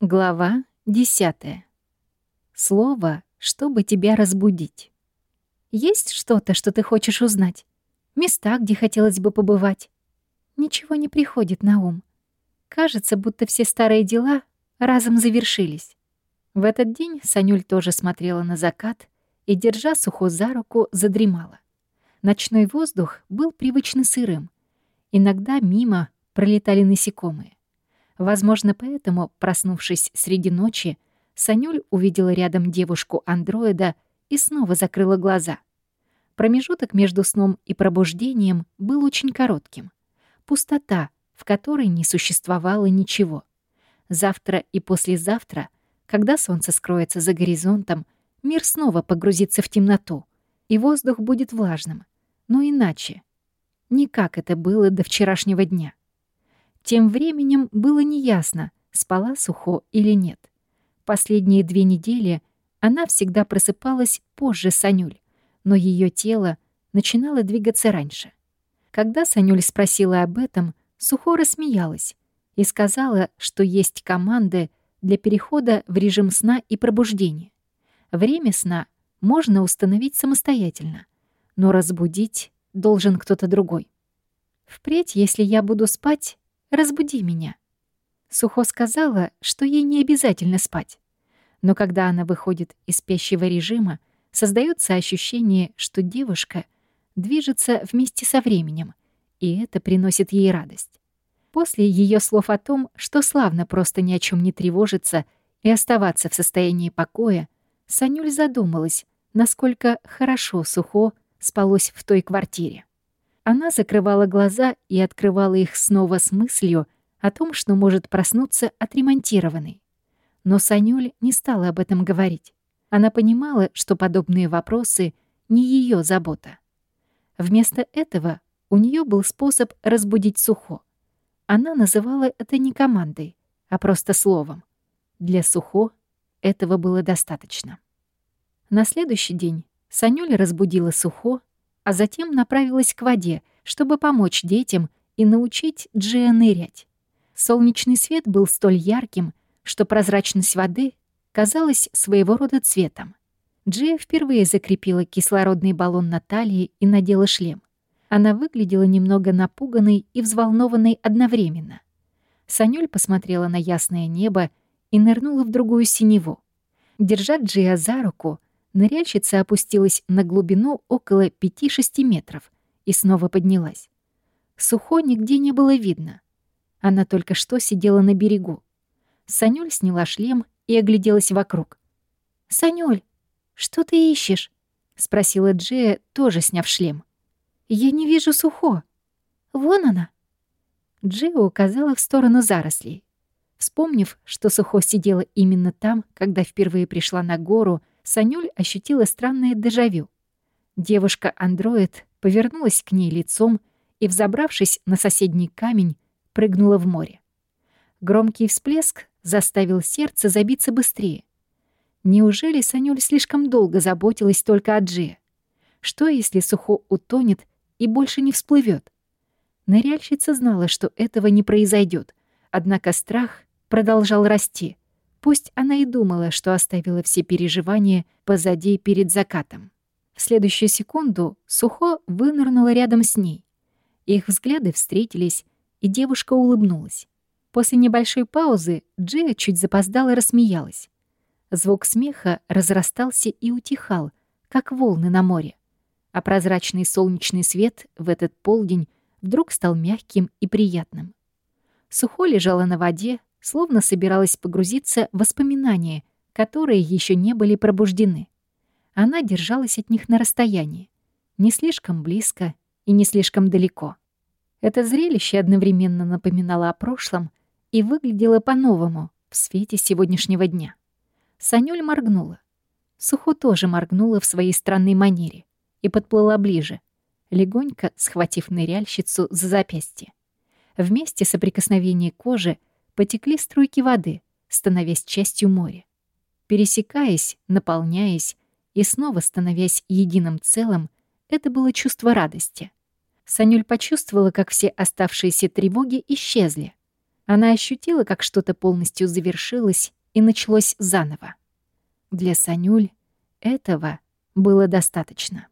Глава 10. Слово, чтобы тебя разбудить. Есть что-то, что ты хочешь узнать? Места, где хотелось бы побывать? Ничего не приходит на ум. Кажется, будто все старые дела разом завершились. В этот день Санюль тоже смотрела на закат и, держа сухо за руку, задремала. Ночной воздух был привычно сырым. Иногда мимо пролетали насекомые. Возможно, поэтому, проснувшись среди ночи, Санюль увидела рядом девушку-андроида и снова закрыла глаза. Промежуток между сном и пробуждением был очень коротким. Пустота, в которой не существовало ничего. Завтра и послезавтра, когда солнце скроется за горизонтом, мир снова погрузится в темноту, и воздух будет влажным. Но иначе. Не как это было до вчерашнего дня. Тем временем было неясно, спала Сухо или нет. Последние две недели она всегда просыпалась позже Санюль, но ее тело начинало двигаться раньше. Когда Санюль спросила об этом, Сухо рассмеялась и сказала, что есть команды для перехода в режим сна и пробуждения. Время сна можно установить самостоятельно, но разбудить должен кто-то другой. Впредь, если я буду спать, разбуди меня». Сухо сказала, что ей не обязательно спать. Но когда она выходит из спящего режима, создается ощущение, что девушка движется вместе со временем, и это приносит ей радость. После ее слов о том, что славно просто ни о чем не тревожиться и оставаться в состоянии покоя, Санюль задумалась, насколько хорошо Сухо спалось в той квартире. Она закрывала глаза и открывала их снова с мыслью о том, что может проснуться отремонтированной. Но Санюль не стала об этом говорить. Она понимала, что подобные вопросы не ее забота. Вместо этого у нее был способ разбудить Сухо. Она называла это не командой, а просто словом. Для Сухо этого было достаточно. На следующий день Санюля разбудила Сухо а затем направилась к воде, чтобы помочь детям и научить Джия нырять. Солнечный свет был столь ярким, что прозрачность воды казалась своего рода цветом. Джия впервые закрепила кислородный баллон на талии и надела шлем. Она выглядела немного напуганной и взволнованной одновременно. Санюль посмотрела на ясное небо и нырнула в другую синеву. Держа Джия за руку, Ныряльщица опустилась на глубину около 5-6 метров и снова поднялась. Сухо нигде не было видно. Она только что сидела на берегу. Санюль сняла шлем и огляделась вокруг. «Санюль, что ты ищешь?» — спросила Джея, тоже сняв шлем. «Я не вижу Сухо. Вон она». Джея указала в сторону зарослей. Вспомнив, что Сухо сидела именно там, когда впервые пришла на гору, Санюль ощутила странное дежавю. Девушка-андроид повернулась к ней лицом и, взобравшись на соседний камень, прыгнула в море. Громкий всплеск заставил сердце забиться быстрее. Неужели Санюль слишком долго заботилась только о Джи? Что, если Сухо утонет и больше не всплывет? Ныряльщица знала, что этого не произойдет, однако страх продолжал расти. Пусть она и думала, что оставила все переживания позади перед закатом. В следующую секунду Сухо вынырнула рядом с ней. Их взгляды встретились, и девушка улыбнулась. После небольшой паузы Джия чуть запоздала рассмеялась. Звук смеха разрастался и утихал, как волны на море. А прозрачный солнечный свет в этот полдень вдруг стал мягким и приятным. Сухо лежала на воде, словно собиралась погрузиться в воспоминания, которые еще не были пробуждены. Она держалась от них на расстоянии, не слишком близко и не слишком далеко. Это зрелище одновременно напоминало о прошлом и выглядело по-новому в свете сегодняшнего дня. Санюль моргнула. Сухо тоже моргнула в своей странной манере и подплыла ближе, легонько схватив ныряльщицу за запястье. Вместе соприкосновения кожи потекли струйки воды, становясь частью моря. Пересекаясь, наполняясь и снова становясь единым целым, это было чувство радости. Санюль почувствовала, как все оставшиеся тревоги исчезли. Она ощутила, как что-то полностью завершилось и началось заново. Для Санюль этого было достаточно.